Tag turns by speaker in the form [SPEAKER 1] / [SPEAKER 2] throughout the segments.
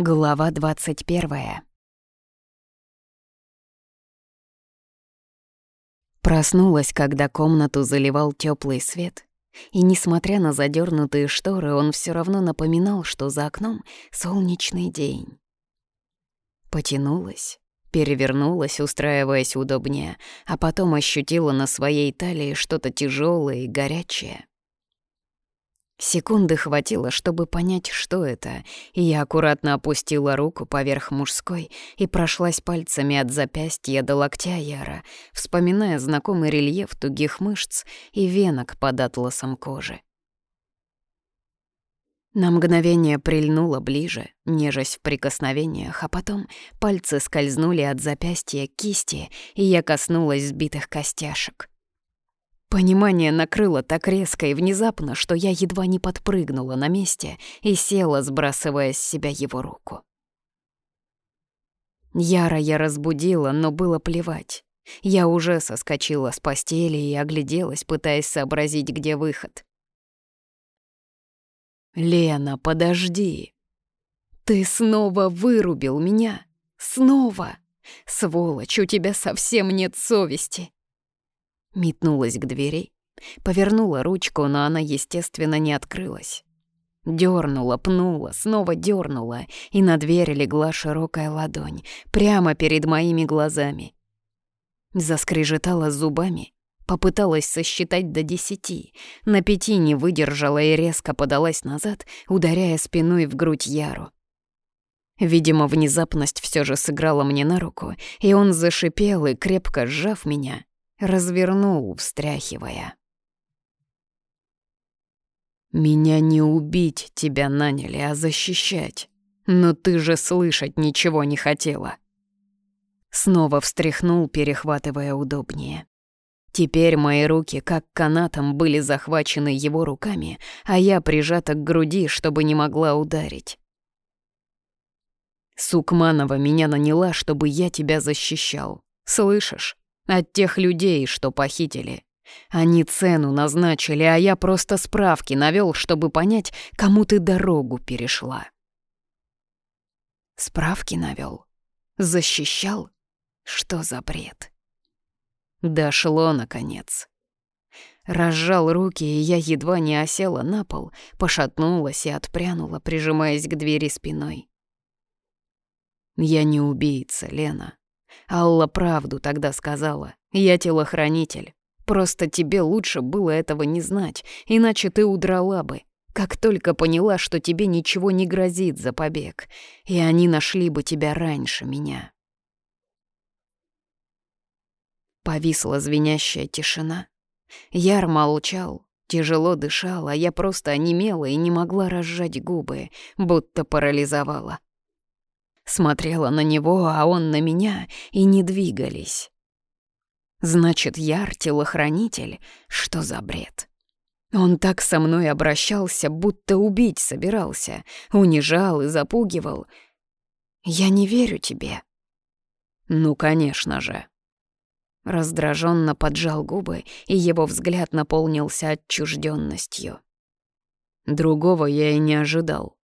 [SPEAKER 1] Глава двадцать первая. Проснулась, когда комнату заливал теплый свет, и, несмотря на задернутые шторы, он все равно напоминал, что за окном солнечный день. Потянулась, перевернулась, устраиваясь удобнее, а потом ощутила на своей талии что-то тяжелое и горячее. Секунды хватило, чтобы понять, что это, и я аккуратно опустила руку поверх мужской и прошлась пальцами от запястья до локтя Яра, вспоминая знакомый рельеф тугих мышц и венок под атласом кожи. На мгновение прильнула ближе, нежась в прикосновениях, а потом пальцы скользнули от запястья к кисти, и я коснулась сбитых костяшек. Понимание накрыло так резко и внезапно, что я едва не подпрыгнула на месте и села, сбрасывая с себя его руку. Яра я разбудила, но было плевать. Я уже соскочила с постели и огляделась, пытаясь сообразить, где выход. «Лена, подожди!» «Ты снова вырубил меня! Снова! Сволочь, у тебя совсем нет совести!» Метнулась к двери, повернула ручку, но она, естественно, не открылась. Дёрнула, пнула, снова дёрнула, и на дверь легла широкая ладонь, прямо перед моими глазами. Заскрежетала зубами, попыталась сосчитать до десяти, на пяти не выдержала и резко подалась назад, ударяя спиной в грудь Яру. Видимо, внезапность все же сыграла мне на руку, и он зашипел и, крепко сжав меня, развернул, встряхивая. «Меня не убить тебя наняли, а защищать. Но ты же слышать ничего не хотела». Снова встряхнул, перехватывая удобнее. Теперь мои руки, как канатом, были захвачены его руками, а я прижата к груди, чтобы не могла ударить. Сукманова меня наняла, чтобы я тебя защищал. Слышишь? От тех людей, что похитили. Они цену назначили, а я просто справки навёл, чтобы понять, кому ты дорогу перешла. Справки навёл? Защищал? Что за бред? Дошло, наконец. Разжал руки, и я едва не осела на пол, пошатнулась и отпрянула, прижимаясь к двери спиной. Я не убийца, Лена. Алла правду тогда сказала. Я телохранитель. Просто тебе лучше было этого не знать, иначе ты удрала бы. Как только поняла, что тебе ничего не грозит за побег, и они нашли бы тебя раньше меня. Повисла звенящая тишина. Яр молчал, тяжело дышал, а я просто онемела и не могла разжать губы, будто парализовала. Смотрела на него, а он на меня, и не двигались. Значит, Яр — телохранитель? Что за бред? Он так со мной обращался, будто убить собирался, унижал и запугивал. Я не верю тебе. Ну, конечно же. Раздраженно поджал губы, и его взгляд наполнился отчужденностью. Другого я и не ожидал.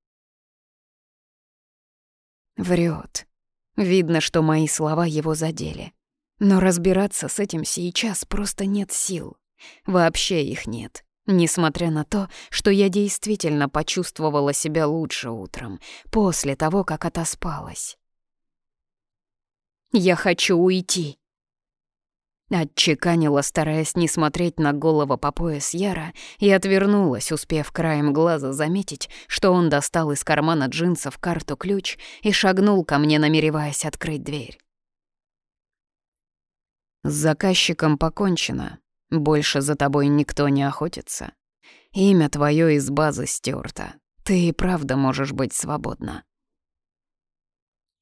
[SPEAKER 1] Врет. Видно, что мои слова его задели. Но разбираться с этим сейчас просто нет сил. Вообще их нет. Несмотря на то, что я действительно почувствовала себя лучше утром, после того, как отоспалась. «Я хочу уйти», Отчеканила, стараясь не смотреть на голову по пояс Яра, и отвернулась, успев краем глаза заметить, что он достал из кармана джинсов карту-ключ и шагнул ко мне, намереваясь открыть дверь. «С заказчиком покончено. Больше за тобой никто не охотится. Имя твое из базы стерто. Ты и правда можешь быть свободна».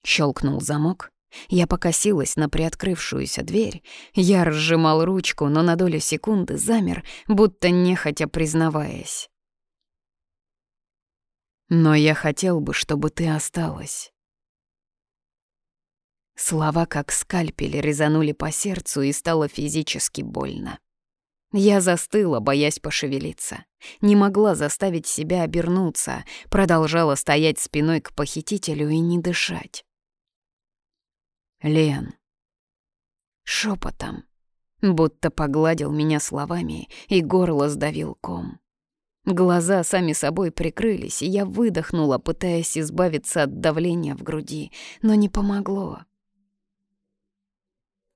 [SPEAKER 1] Щелкнул замок, я покосилась на приоткрывшуюся дверь. Я разжимал ручку, но на долю секунды замер, будто нехотя признаваясь. «Но я хотел бы, чтобы ты осталась». Слова как скальпель резанули по сердцу и стало физически больно. Я застыла, боясь пошевелиться. Не могла заставить себя обернуться, продолжала стоять спиной к похитителю и не дышать. «Лен». Шепотом, будто погладил меня словами и горло сдавил ком. Глаза сами собой прикрылись, и я выдохнула, пытаясь избавиться от давления в груди, но не помогло.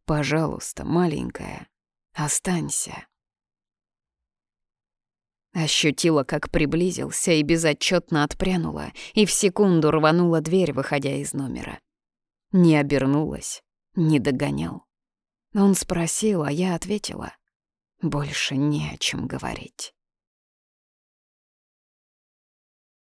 [SPEAKER 1] «Пожалуйста, маленькая, останься». Ощутила, как приблизился и безотчетно отпрянула, и в секунду рванула дверь, выходя из номера. Не обернулась, не догонял. Он спросил, а я ответила. Больше не о чем говорить.